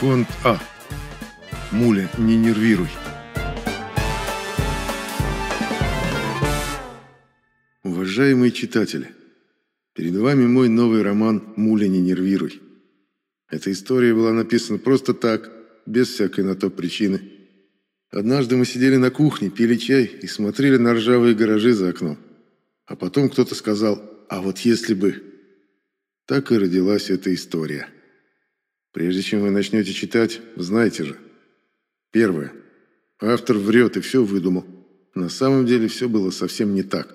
Фонд А. Муля, не нервируй. Уважаемые читатели, перед вами мой новый роман «Муля, не нервируй». Эта история была написана просто так, без всякой на то причины. Однажды мы сидели на кухне, пили чай и смотрели на ржавые гаражи за окном. А потом кто-то сказал «А вот если бы...» Так и родилась эта история. Прежде чем вы начнете читать, знайте же. Первое. Автор врет и все выдумал. На самом деле все было совсем не так.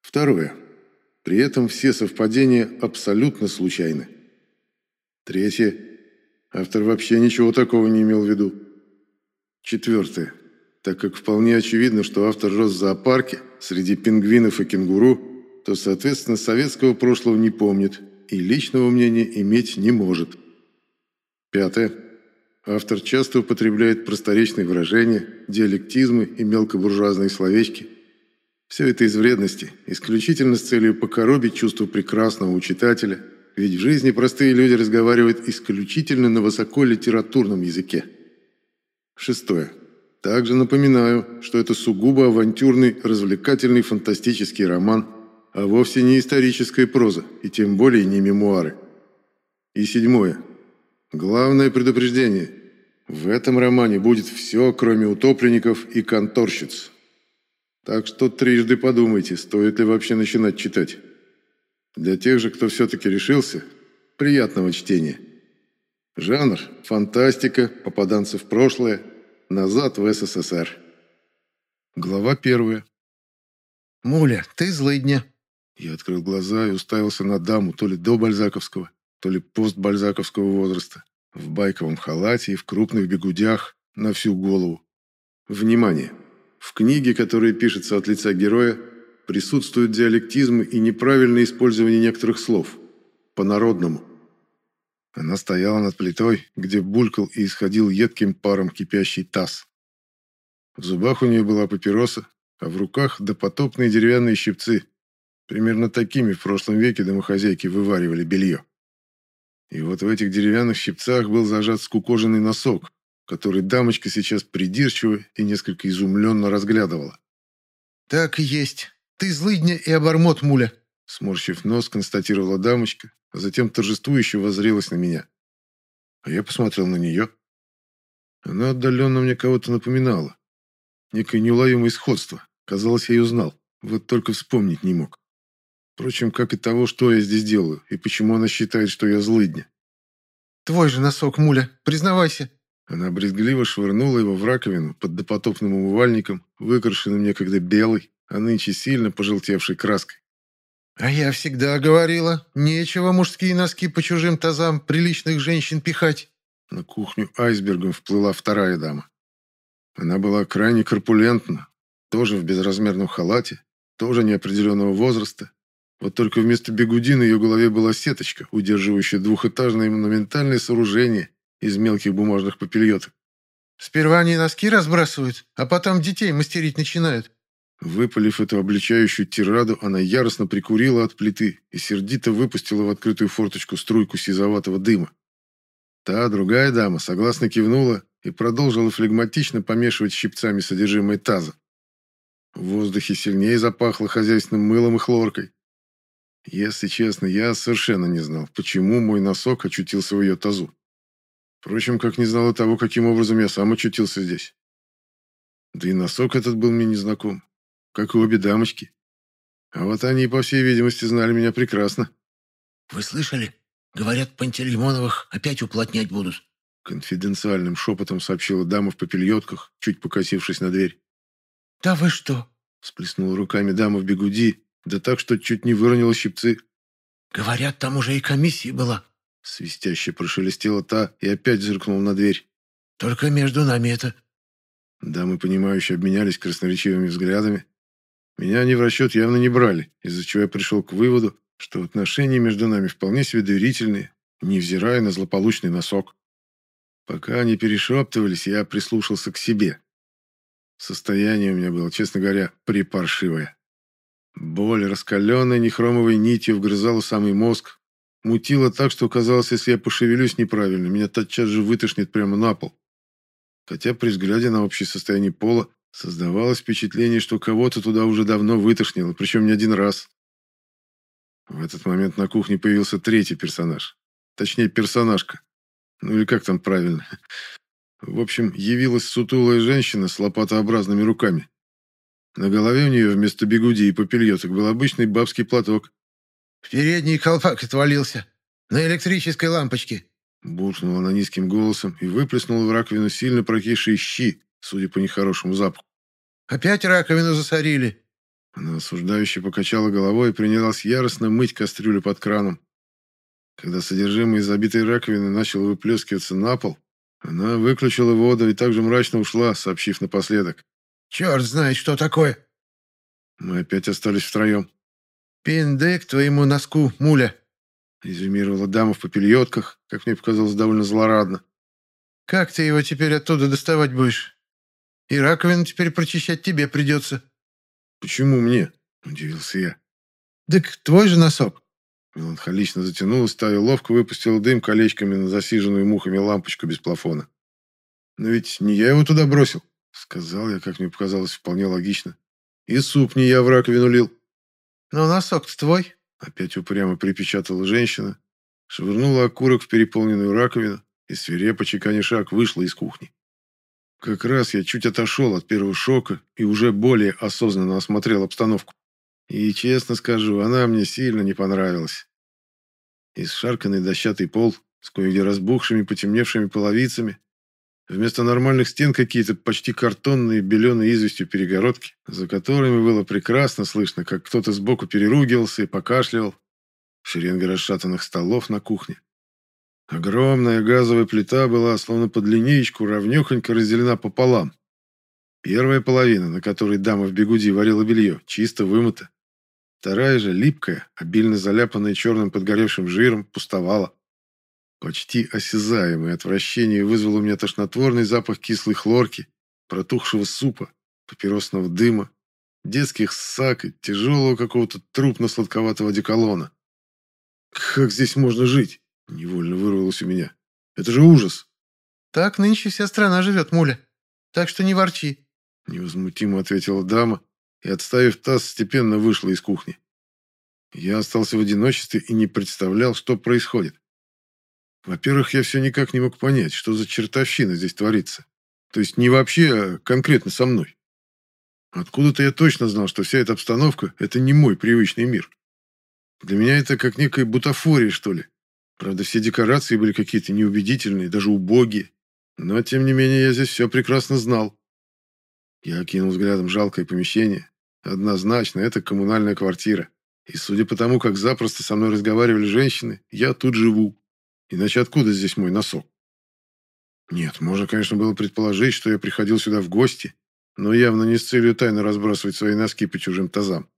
Второе. При этом все совпадения абсолютно случайны. Третье. Автор вообще ничего такого не имел в виду. Четвертое. Так как вполне очевидно, что автор рос в зоопарке среди пингвинов и кенгуру, то, соответственно, советского прошлого не помнит и личного мнения иметь не может. Пятое. Автор часто употребляет просторечные выражения, диалектизмы и мелкобуржуазные словечки. Все это из вредности, исключительно с целью покоробить чувство прекрасного у читателя, ведь в жизни простые люди разговаривают исключительно на высоколитературном языке. Шестое. Также напоминаю, что это сугубо авантюрный, развлекательный, фантастический роман, а вовсе не историческая проза, и тем более не мемуары. И седьмое. Главное предупреждение. В этом романе будет все, кроме утопленников и конторщиц. Так что трижды подумайте, стоит ли вообще начинать читать. Для тех же, кто все-таки решился, приятного чтения. Жанр – фантастика, попаданцы в прошлое, назад в СССР. Глава первая. «Муля, ты злыдня!» Я открыл глаза и уставился на даму то ли до бальзаковского, то ли постбальзаковского возраста, в байковом халате и в крупных бегудях на всю голову. Внимание! В книге, которая пишется от лица героя, присутствуют диалектизмы и неправильное использование некоторых слов. По-народному. Она стояла над плитой, где булькал и исходил едким паром кипящий таз. В зубах у нее была папироса, а в руках допотопные деревянные щипцы. Примерно такими в прошлом веке домохозяйки вываривали белье. И вот в этих деревянных щипцах был зажат скукоженный носок, который дамочка сейчас придирчиво и несколько изумленно разглядывала. «Так и есть. Ты злыдня и обормот, муля!» Сморщив нос, констатировала дамочка, а затем торжествующе воззрелась на меня. А я посмотрел на нее. Она отдаленно мне кого-то напоминала. Некое неуловимое сходство. Казалось, я ее знал, вот только вспомнить не мог. Впрочем, как и того, что я здесь делаю, и почему она считает, что я злыдня. «Твой же носок, муля, признавайся!» Она брезгливо швырнула его в раковину под допотопным умывальником, выкрашенным некогда белой, а нынче сильно пожелтевшей краской. «А я всегда говорила, нечего мужские носки по чужим тазам приличных женщин пихать». На кухню айсбергом вплыла вторая дама. Она была крайне корпулентна, тоже в безразмерном халате, тоже неопределенного возраста, вот только вместо бегуди на ее голове была сеточка, удерживающая двухэтажное монументальное сооружение из мелких бумажных попельоток. «Сперва они носки разбрасывают, а потом детей мастерить начинают». Выпалив эту обличающую тираду, она яростно прикурила от плиты и сердито выпустила в открытую форточку струйку сизоватого дыма. Та, другая дама, согласно кивнула и продолжила флегматично помешивать щипцами содержимое таза. В воздухе сильнее запахло хозяйственным мылом и хлоркой. Если честно, я совершенно не знал, почему мой носок очутился в ее тазу. Впрочем, как не знал и того, каким образом я сам очутился здесь. Да и носок этот был мне незнаком, как и обе дамочки. А вот они, по всей видимости, знали меня прекрасно. «Вы слышали? Говорят, Пантелеймоновых опять уплотнять будут». Конфиденциальным шепотом сообщила дама в попельотках, чуть покосившись на дверь. «Да вы что?» Сплеснула руками дама в бегуди да так, что чуть не выронила щипцы. «Говорят, там уже и комиссия была». Свистяще прошелестела та и опять зыркнула на дверь. «Только между нами это...» Дамы, понимающие, обменялись красноречивыми взглядами. Меня они в расчет явно не брали, из-за чего я пришел к выводу, что отношения между нами вполне себе доверительные, невзирая на злополучный носок. Пока они перешептывались, я прислушался к себе. Состояние у меня было, честно говоря, припаршивое. Боль, раскаленной нехромовой нитью, вгрызала самый мозг, Мутило так, что казалось, если я пошевелюсь неправильно, меня тотчас же вытошнит прямо на пол. Хотя при взгляде на общее состояние пола создавалось впечатление, что кого-то туда уже давно вытошнило, причем не один раз. В этот момент на кухне появился третий персонаж. Точнее, персонажка. Ну или как там правильно. В общем, явилась сутулая женщина с лопатообразными руками. На голове у нее вместо бегуди и попельеток был обычный бабский платок. «В передний колпак отвалился. На электрической лампочке». Буркнула она низким голосом и выплеснула в раковину сильно прокисшие щи, судя по нехорошему запаху. «Опять раковину засорили?» Она осуждающе покачала головой и принялась яростно мыть кастрюлю под краном. Когда содержимое забитой раковины начало выплескиваться на пол, она выключила воду и также мрачно ушла, сообщив напоследок. «Черт знает, что такое!» Мы опять остались втроем. «Пиндык твоему носку, муля!» Резюмировала дама в попельотках, как мне показалось, довольно злорадно. «Как ты его теперь оттуда доставать будешь? И раковину теперь прочищать тебе придется». «Почему мне?» – удивился я. «Так твой же носок». Меланхолично затянулась, та ловко выпустила дым колечками на засиженную мухами лампочку без плафона. «Но ведь не я его туда бросил», — сказал я, как мне показалось, вполне логично. «И суп не я в раковину лил». «Но носок-то твой», — опять упрямо припечатала женщина, швырнула окурок в переполненную раковину и, свирепо чеканя шаг, вышла из кухни. Как раз я чуть отошел от первого шока и уже более осознанно осмотрел обстановку. И, честно скажу, она мне сильно не понравилась. Исшарканный дощатый пол с кое-где разбухшими, потемневшими половицами. Вместо нормальных стен какие-то почти картонные, беленые известью перегородки, за которыми было прекрасно слышно, как кто-то сбоку переругивался и покашливал. Шеренга расшатанных столов на кухне. Огромная газовая плита была, словно под линеечку, равнехонько разделена пополам. Первая половина, на которой дама в бегуди варила белье, чисто вымыта. Вторая же, липкая, обильно заляпанная черным подгоревшим жиром, пустовала. Почти осязаемое отвращение вызвало у меня тошнотворный запах кислой хлорки, протухшего супа, папиросного дыма, детских ссак и тяжелого какого-то трупно-сладковатого одеколона. «Как здесь можно жить?» — невольно вырвалось у меня. «Это же ужас!» «Так нынче вся страна живет, муля. Так что не ворчи», — невозмутимо ответила дама, и, отставив таз, степенно вышла из кухни. Я остался в одиночестве и не представлял, что происходит. Во-первых, я все никак не мог понять, что за чертовщина здесь творится. То есть не вообще, а конкретно со мной. Откуда-то я точно знал, что вся эта обстановка – это не мой привычный мир. Для меня это как некая бутафория, что ли. Правда, все декорации были какие-то неубедительные, даже убогие. Но, тем не менее, я здесь все прекрасно знал. Я окинул взглядом жалкое помещение. Однозначно, это коммунальная квартира. И судя по тому, как запросто со мной разговаривали женщины, я тут живу. Иначе откуда здесь мой носок? Нет, можно, конечно, было предположить, что я приходил сюда в гости, но явно не с целью тайно разбрасывать свои носки по чужим тазам.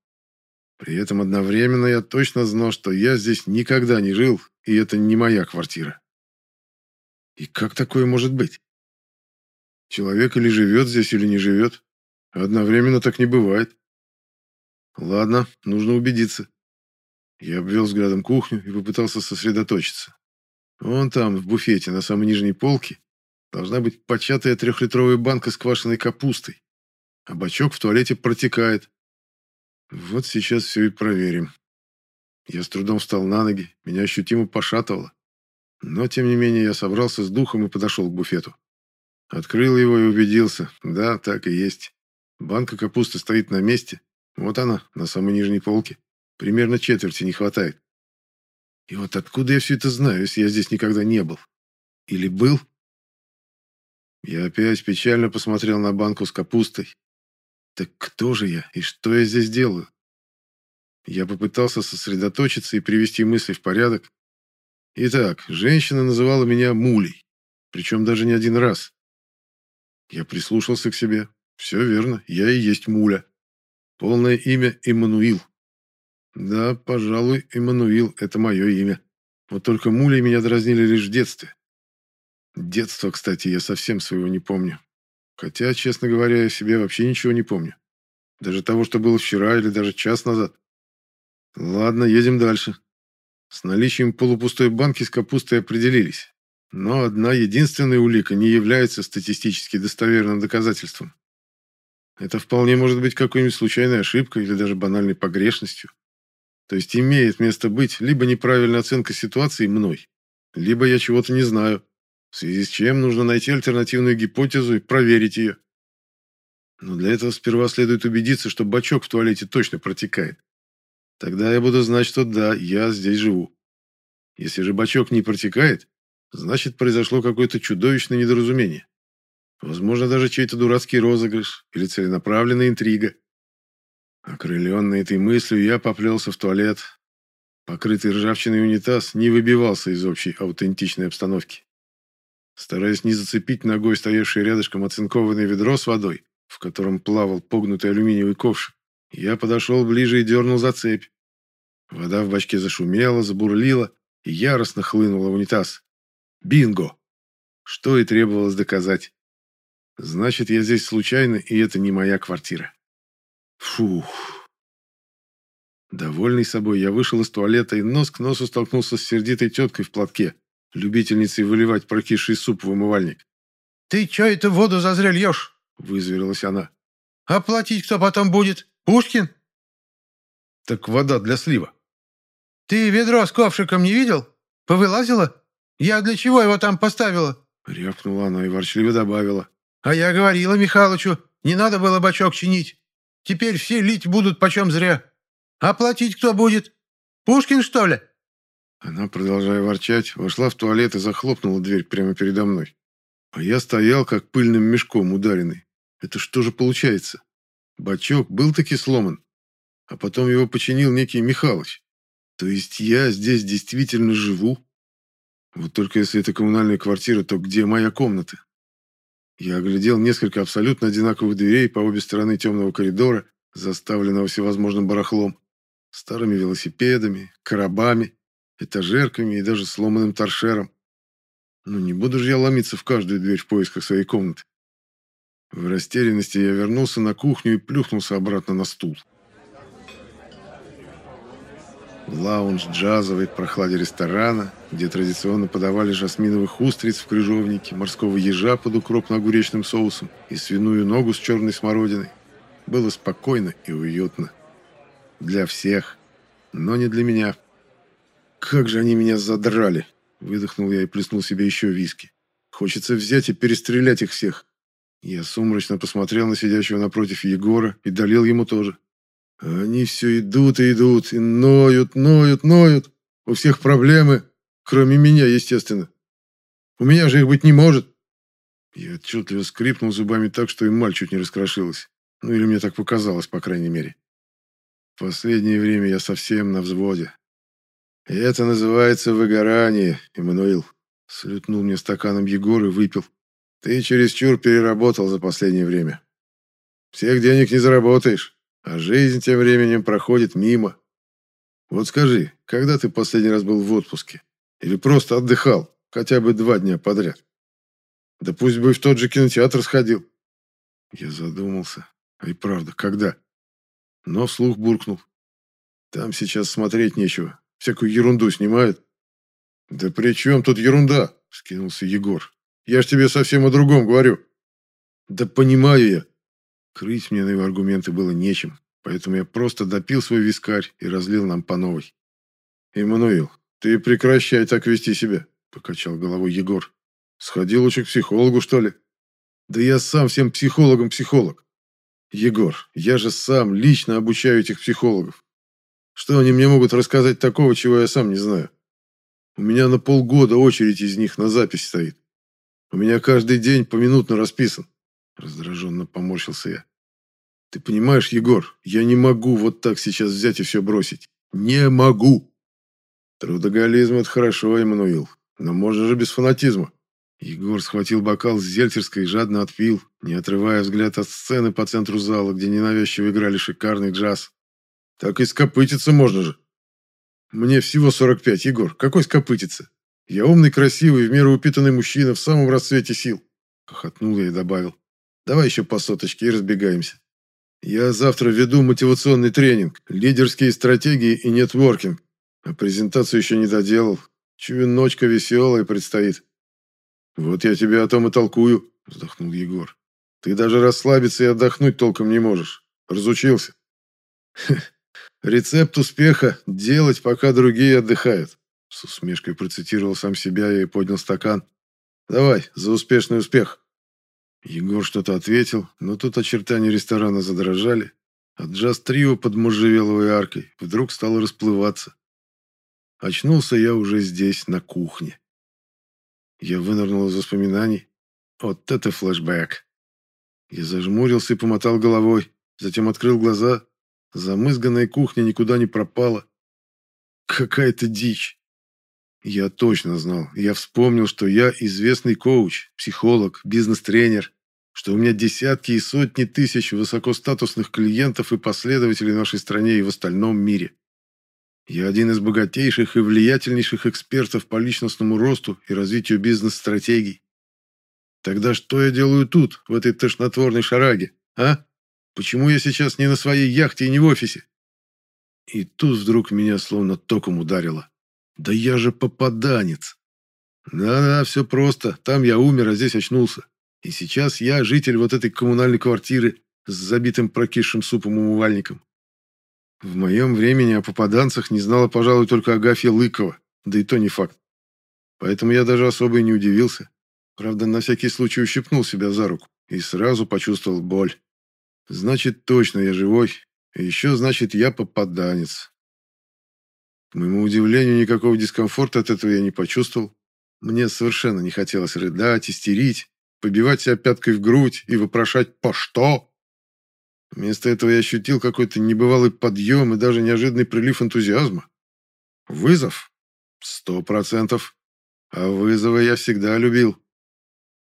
При этом одновременно я точно знал, что я здесь никогда не жил, и это не моя квартира. И как такое может быть? Человек или живет здесь, или не живет. Одновременно так не бывает. Ладно, нужно убедиться. Я обвел взглядом кухню и попытался сосредоточиться. Вон там, в буфете, на самой нижней полке, должна быть початая трехлитровая банка с квашеной капустой, а бачок в туалете протекает. Вот сейчас все и проверим. Я с трудом встал на ноги, меня ощутимо пошатывало. Но, тем не менее, я собрался с духом и подошел к буфету. Открыл его и убедился. Да, так и есть. Банка капусты стоит на месте. Вот она, на самой нижней полке. Примерно четверти не хватает. И вот откуда я все это знаю, если я здесь никогда не был? Или был? Я опять печально посмотрел на банку с капустой. Так кто же я и что я здесь делаю? Я попытался сосредоточиться и привести мысли в порядок. Итак, женщина называла меня Мулей. Причем даже не один раз. Я прислушался к себе. Все верно, я и есть Муля. Полное имя Иммануил. Да, пожалуй, Иммануил – это мое имя. Вот только Мулей меня дразнили лишь в детстве. Детство, кстати, я совсем своего не помню. Хотя, честно говоря, я себе вообще ничего не помню. Даже того, что было вчера или даже час назад. Ладно, едем дальше. С наличием полупустой банки с капустой определились. Но одна единственная улика не является статистически достоверным доказательством. Это вполне может быть какой-нибудь случайной ошибкой или даже банальной погрешностью. То есть имеет место быть либо неправильная оценка ситуации мной, либо я чего-то не знаю, в связи с чем нужно найти альтернативную гипотезу и проверить ее. Но для этого сперва следует убедиться, что бачок в туалете точно протекает. Тогда я буду знать, что да, я здесь живу. Если же бачок не протекает, значит произошло какое-то чудовищное недоразумение. Возможно, даже чей-то дурацкий розыгрыш или целенаправленная интрига. Окрыленный этой мыслью, я поплелся в туалет. Покрытый ржавчиной унитаз не выбивался из общей аутентичной обстановки. Стараясь не зацепить ногой стоявшее рядышком оцинкованное ведро с водой, в котором плавал погнутый алюминиевый ковш, я подошел ближе и дернул за цепь. Вода в бачке зашумела, забурлила и яростно хлынула в унитаз. Бинго! Что и требовалось доказать. Значит, я здесь случайно, и это не моя квартира. Фух. Довольный собой, я вышел из туалета и нос к носу столкнулся с сердитой теткой в платке, любительницей выливать прокисший суп в умывальник. «Ты чё это воду зазря льешь?» – вызверилась она. «А платить кто потом будет? Пушкин?» «Так вода для слива». «Ты ведро с ковшиком не видел? Повылазила? Я для чего его там поставила?» Рявкнула она и ворчливо добавила. «А я говорила Михалычу, не надо было бачок чинить. Теперь все лить будут почем зря. А платить кто будет? Пушкин, что ли?» Она, продолжая ворчать, вошла в туалет и захлопнула дверь прямо передо мной. А я стоял, как пыльным мешком ударенный. Это что же получается? Бачок был таки сломан, а потом его починил некий Михалыч. То есть я здесь действительно живу? Вот только если это коммунальная квартира, то где моя комната? Я оглядел несколько абсолютно одинаковых дверей по обе стороны темного коридора, заставленного всевозможным барахлом, старыми велосипедами, коробами, этажерками и даже сломанным торшером. Ну не буду же я ломиться в каждую дверь в поисках своей комнаты. В растерянности я вернулся на кухню и плюхнулся обратно на стул. Лаунж джазовый прохладе ресторана, где традиционно подавали жасминовых устриц в крыжовнике, морского ежа под укропно-огуречным соусом и свиную ногу с черной смородиной. Было спокойно и уютно. Для всех, но не для меня. «Как же они меня задрали!» Выдохнул я и плеснул себе еще виски. «Хочется взять и перестрелять их всех!» Я сумрачно посмотрел на сидящего напротив Егора и долил ему тоже. Они все идут и идут, и ноют, ноют, ноют. У всех проблемы, кроме меня, естественно. У меня же их быть не может. Я отчетливо скрипнул зубами так, что и маль чуть не раскрошилась. Ну или мне так показалось, по крайней мере. В последнее время я совсем на взводе. Это называется выгорание, Эммануил. Слютнул мне стаканом Егор и выпил. Ты чересчур переработал за последнее время. Всех денег не заработаешь. А жизнь тем временем проходит мимо. Вот скажи, когда ты последний раз был в отпуске? Или просто отдыхал, хотя бы два дня подряд? Да пусть бы в тот же кинотеатр сходил. Я задумался. А и правда, когда? Но вслух буркнул. Там сейчас смотреть нечего. Всякую ерунду снимают. Да при чем тут ерунда? Скинулся Егор. Я ж тебе совсем о другом говорю. Да понимаю я. Крыть мне на его аргументы было нечем, поэтому я просто допил свой вискарь и разлил нам по новой. «Эммануил, ты прекращай так вести себя», — покачал головой Егор. «Сходи лучше к психологу, что ли?» «Да я сам всем психологам психолог. Егор, я же сам лично обучаю этих психологов. Что они мне могут рассказать такого, чего я сам не знаю? У меня на полгода очередь из них на запись стоит. У меня каждый день поминутно расписан. Раздраженно поморщился я. Ты понимаешь, Егор, я не могу вот так сейчас взять и все бросить. Не могу. Трудоголизм – это хорошо, Эммануил, но можно же без фанатизма. Егор схватил бокал с зельтерской и жадно отпил, не отрывая взгляд от сцены по центру зала, где ненавязчиво играли шикарный джаз. Так и скопытиться можно же. Мне всего 45, Егор. Какой скопытиться? Я умный, красивый, в меру упитанный мужчина в самом расцвете сил. Хохотнул я и добавил. Давай еще по соточке и разбегаемся. Я завтра веду мотивационный тренинг, лидерские стратегии и нетворкинг. А презентацию еще не доделал. Чую, ночка веселая предстоит. Вот я тебе о том и толкую, вздохнул Егор. Ты даже расслабиться и отдохнуть толком не можешь. Разучился. Рецепт успеха – делать, пока другие отдыхают. С усмешкой процитировал сам себя и поднял стакан. Давай, за успешный успех. Егор что-то ответил, но тут очертания ресторана задрожали, а джаз-трио под можжевеловой аркой вдруг стало расплываться. Очнулся я уже здесь, на кухне. Я вынырнул из воспоминаний. Вот это флешбэк. Я зажмурился и помотал головой, затем открыл глаза. Замызганная кухня никуда не пропала. Какая-то дичь. Я точно знал. Я вспомнил, что я известный коуч, психолог, бизнес-тренер, что у меня десятки и сотни тысяч высокостатусных клиентов и последователей в нашей стране и в остальном мире. Я один из богатейших и влиятельнейших экспертов по личностному росту и развитию бизнес-стратегий. Тогда что я делаю тут, в этой тошнотворной шараге, а? Почему я сейчас не на своей яхте и не в офисе? И тут вдруг меня словно током ударило. Да я же попаданец. Да-да, все просто. Там я умер, а здесь очнулся. И сейчас я житель вот этой коммунальной квартиры с забитым прокисшим супом умывальником. В моем времени о попаданцах не знала, пожалуй, только Агафья Лыкова, да и то не факт. Поэтому я даже особо и не удивился. Правда, на всякий случай ущипнул себя за руку и сразу почувствовал боль. Значит, точно я живой, и еще, значит, я попаданец. К моему удивлению, никакого дискомфорта от этого я не почувствовал. Мне совершенно не хотелось рыдать, истерить, побивать себя пяткой в грудь и вопрошать «по что?». Вместо этого я ощутил какой-то небывалый подъем и даже неожиданный прилив энтузиазма. Вызов? Сто процентов. А вызовы я всегда любил.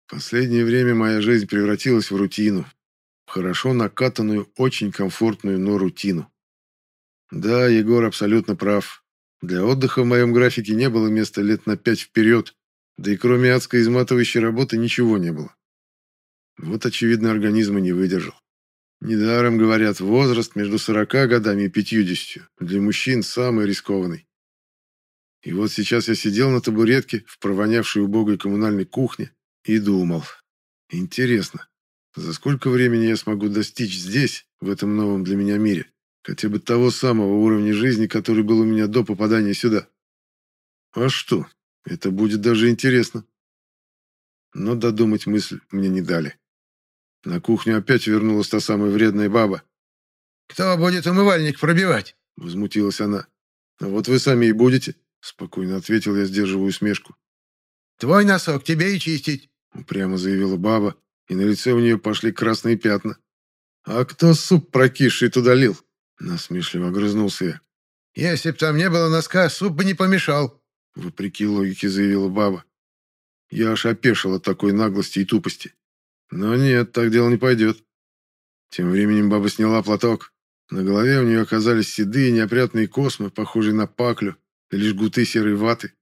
В последнее время моя жизнь превратилась в рутину. В хорошо накатанную, очень комфортную, но рутину. Да, Егор абсолютно прав. Для отдыха в моем графике не было места лет на пять вперед, да и кроме адской изматывающей работы ничего не было. Вот, очевидно, организм и не выдержал. Недаром говорят, возраст между 40 годами и 50 для мужчин самый рискованный. И вот сейчас я сидел на табуретке в провонявшей убогой коммунальной кухне и думал. Интересно, за сколько времени я смогу достичь здесь, в этом новом для меня мире, хотя бы того самого уровня жизни, который был у меня до попадания сюда? А что, это будет даже интересно. Но додумать мысль мне не дали. На кухню опять вернулась та самая вредная баба. «Кто будет умывальник пробивать?» — возмутилась она. «А вот вы сами и будете», — спокойно ответил я, сдерживая усмешку. «Твой носок тебе и чистить», — упрямо заявила баба, и на лице у нее пошли красные пятна. «А кто суп прокисший туда лил?» — насмешливо огрызнулся я. «Если б там не было носка, суп бы не помешал», — вопреки логике заявила баба. Я аж опешил от такой наглости и тупости. Но нет, так дело не пойдет. Тем временем баба сняла платок. На голове у нее оказались седые неопрятные космы, похожие на паклю, лишь гуты серой ваты.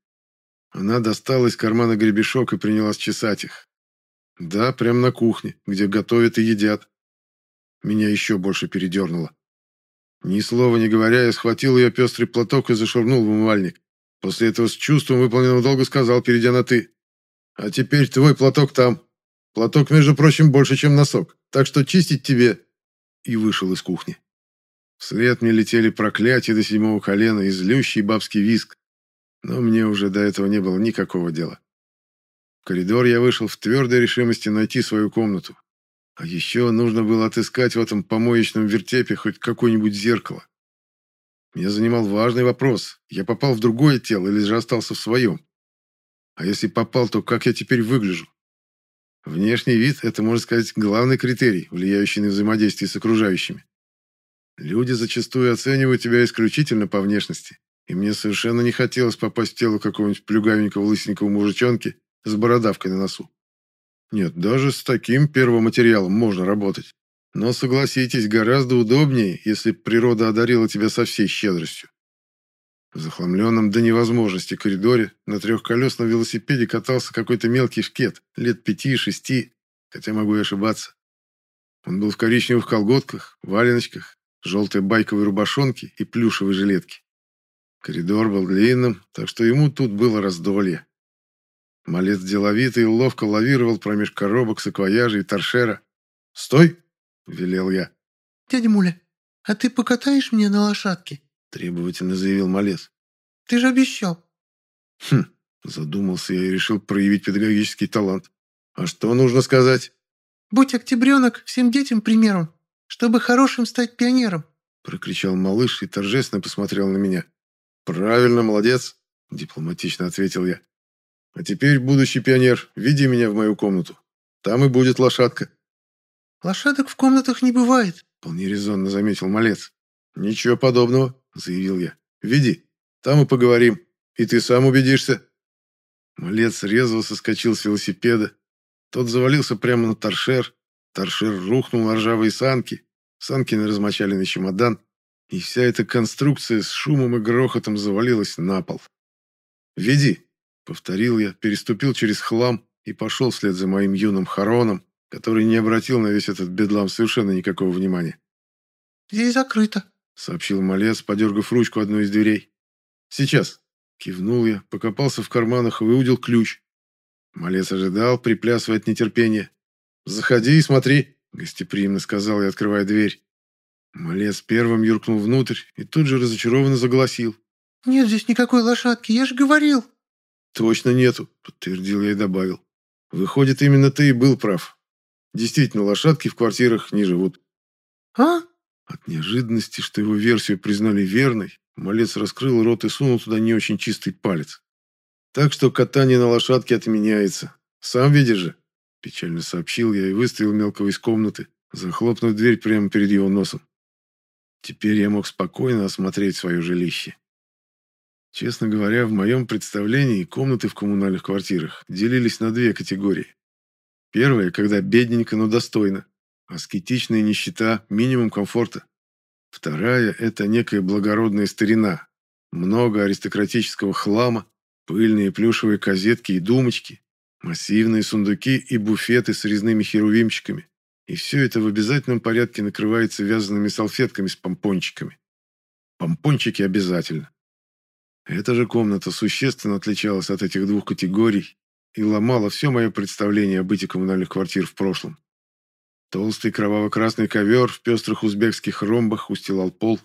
Она достала из кармана гребешок и принялась чесать их. Да, прямо на кухне, где готовят и едят. Меня еще больше передернуло. Ни слова не говоря, я схватил ее пестрый платок и зашвырнул в умывальник. После этого с чувством выполненного долга сказал, перейдя на «ты». «А теперь твой платок там. Платок, между прочим, больше, чем носок. Так что чистить тебе...» И вышел из кухни. Вслед мне летели проклятия до седьмого колена и злющий бабский виск. Но мне уже до этого не было никакого дела. В коридор я вышел в твердой решимости найти свою комнату. А еще нужно было отыскать в этом помоечном вертепе хоть какое-нибудь зеркало. Меня занимал важный вопрос. Я попал в другое тело или же остался в своем? А если попал, то как я теперь выгляжу? Внешний вид – это, можно сказать, главный критерий, влияющий на взаимодействие с окружающими. Люди зачастую оценивают тебя исключительно по внешности, и мне совершенно не хотелось попасть в тело какого-нибудь плюгавенького лысенького мужичонки с бородавкой на носу. Нет, даже с таким первоматериалом можно работать. Но согласитесь, гораздо удобнее, если природа одарила тебя со всей щедростью. В захламленном до невозможности коридоре на трехколесном велосипеде катался какой-то мелкий шкет, лет пяти-шести, хотя могу и ошибаться. Он был в коричневых колготках, валеночках, желтой байковой рубашонке и плюшевой жилетке. Коридор был длинным, так что ему тут было раздолье. Малец деловитый и ловко лавировал промеж коробок, саквояжей и торшера. «Стой!» — велел я. «Дядя Муля, а ты покатаешь меня на лошадке?» — требовательно заявил малец. «Ты же обещал». «Хм!» — задумался я и решил проявить педагогический талант. «А что нужно сказать?» «Будь октябренок всем детям примером, чтобы хорошим стать пионером», — прокричал малыш и торжественно посмотрел на меня. «Правильно, молодец», — дипломатично ответил я. «А теперь, будущий пионер, веди меня в мою комнату. Там и будет лошадка». «Лошадок в комнатах не бывает», — вполне резонно заметил малец. «Ничего подобного», — заявил я. «Веди, там и поговорим, и ты сам убедишься». Малец резво соскочил с велосипеда. Тот завалился прямо на торшер. Торшер рухнул на ржавые санки. Санки на размочаленный чемодан и вся эта конструкция с шумом и грохотом завалилась на пол. «Веди!» — повторил я, переступил через хлам и пошел вслед за моим юным Хароном, который не обратил на весь этот бедлам совершенно никакого внимания. «Здесь закрыто», — сообщил малец, подергав ручку одной из дверей. «Сейчас!» — кивнул я, покопался в карманах и выудил ключ. Малец ожидал, приплясывая от нетерпения. «Заходи и смотри», — гостеприимно сказал я, открывая дверь. Малец первым юркнул внутрь и тут же разочарованно загласил. «Нет здесь никакой лошадки, я же говорил!» «Точно нету», — подтвердил я и добавил. «Выходит, именно ты и был прав. Действительно, лошадки в квартирах не живут». «А?» От неожиданности, что его версию признали верной, малец раскрыл рот и сунул туда не очень чистый палец. «Так что катание на лошадке отменяется. Сам видишь же», — печально сообщил я и выставил мелкого из комнаты, захлопнув дверь прямо перед его носом. Теперь я мог спокойно осмотреть свое жилище. Честно говоря, в моем представлении комнаты в коммунальных квартирах делились на две категории. Первая, когда бедненько, но достойно. Аскетичная нищета, минимум комфорта. Вторая – это некая благородная старина. Много аристократического хлама, пыльные плюшевые козетки и думочки, массивные сундуки и буфеты с резными херувимчиками. И все это в обязательном порядке накрывается вязаными салфетками с помпончиками. Помпончики обязательно. Эта же комната существенно отличалась от этих двух категорий и ломала все мое представление о быте коммунальных квартир в прошлом. Толстый кроваво-красный ковер в пестрых узбекских ромбах устилал пол.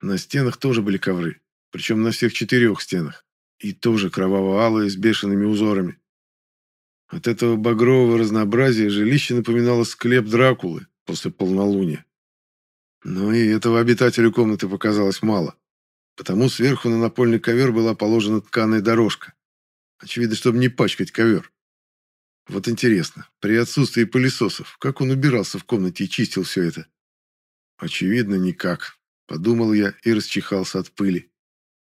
На стенах тоже были ковры, причем на всех четырех стенах, и тоже кроваво-алые с бешеными узорами. От этого багрового разнообразия жилище напоминало склеп Дракулы после полнолуния. Но и этого обитателю комнаты показалось мало. Потому сверху на напольный ковер была положена тканая дорожка. Очевидно, чтобы не пачкать ковер. Вот интересно, при отсутствии пылесосов, как он убирался в комнате и чистил все это? Очевидно, никак. Подумал я и расчихался от пыли.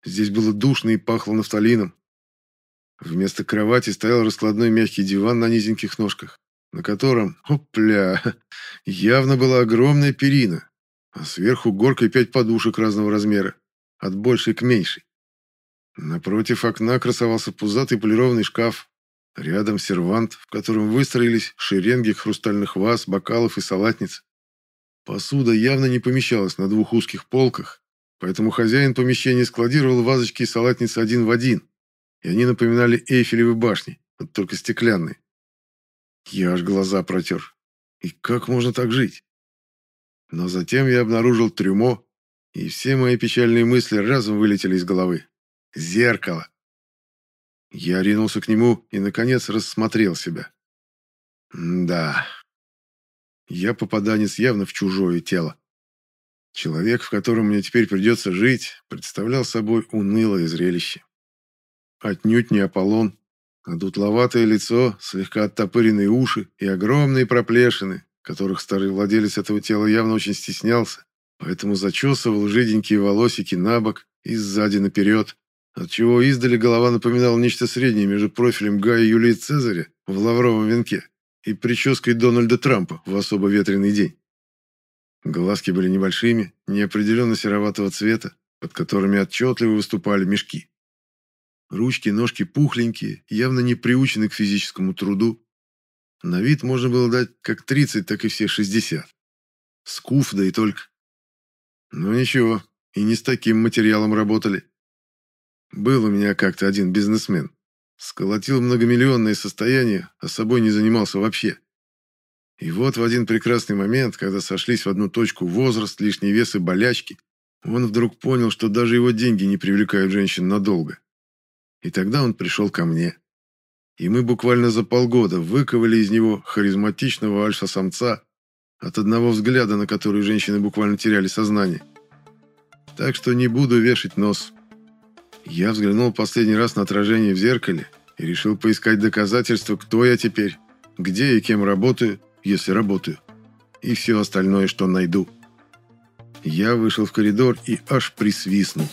Здесь было душно и пахло нафталином. Вместо кровати стоял раскладной мягкий диван на низеньких ножках, на котором, опля, явно была огромная перина, а сверху горкой пять подушек разного размера, от большей к меньшей. Напротив окна красовался пузатый полированный шкаф, рядом сервант, в котором выстроились шеренги хрустальных ваз, бокалов и салатниц. Посуда явно не помещалась на двух узких полках, поэтому хозяин помещения складировал вазочки и салатницы один в один, и они напоминали Эйфелевы башни, вот только стеклянные. Я аж глаза протер. И как можно так жить? Но затем я обнаружил трюмо, и все мои печальные мысли разом вылетели из головы. Зеркало. Я ринулся к нему и, наконец, рассмотрел себя. Да. Я попаданец явно в чужое тело. Человек, в котором мне теперь придется жить, представлял собой унылое зрелище. Отнюдь не Аполлон, а дутловатое лицо, слегка оттопыренные уши и огромные проплешины, которых старый владелец этого тела явно очень стеснялся, поэтому зачесывал жиденькие волосики на бок и сзади наперед, отчего издали голова напоминала нечто среднее между профилем Гая Юлии Цезаря в лавровом венке и прической Дональда Трампа в особо ветреный день. Глазки были небольшими, неопределенно сероватого цвета, под которыми отчетливо выступали мешки. Ручки, ножки пухленькие, явно не приучены к физическому труду. На вид можно было дать как 30, так и все 60. Скуф, да и только. Но ничего, и не с таким материалом работали. Был у меня как-то один бизнесмен. Сколотил многомиллионное состояние, а собой не занимался вообще. И вот в один прекрасный момент, когда сошлись в одну точку возраст, лишний вес и болячки, он вдруг понял, что даже его деньги не привлекают женщин надолго. И тогда он пришел ко мне. И мы буквально за полгода выковали из него харизматичного альфа-самца, от одного взгляда на который женщины буквально теряли сознание. Так что не буду вешать нос. Я взглянул последний раз на отражение в зеркале и решил поискать доказательства, кто я теперь, где и кем работаю, если работаю, и все остальное, что найду. Я вышел в коридор и аж присвистнул.